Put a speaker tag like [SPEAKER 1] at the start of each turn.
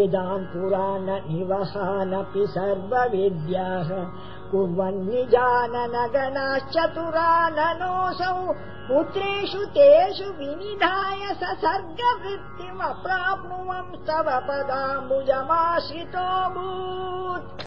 [SPEAKER 1] वेदान् पुराण निवहानपि सर्वविद्याः। कुर्वन्निजाननगणाश्चतुराननोऽसौ पुत्रेषु तेषु विनिधाय स सर्गवृत्तिमप्राप्नुवं तव पदाम्बुजमाश्रितो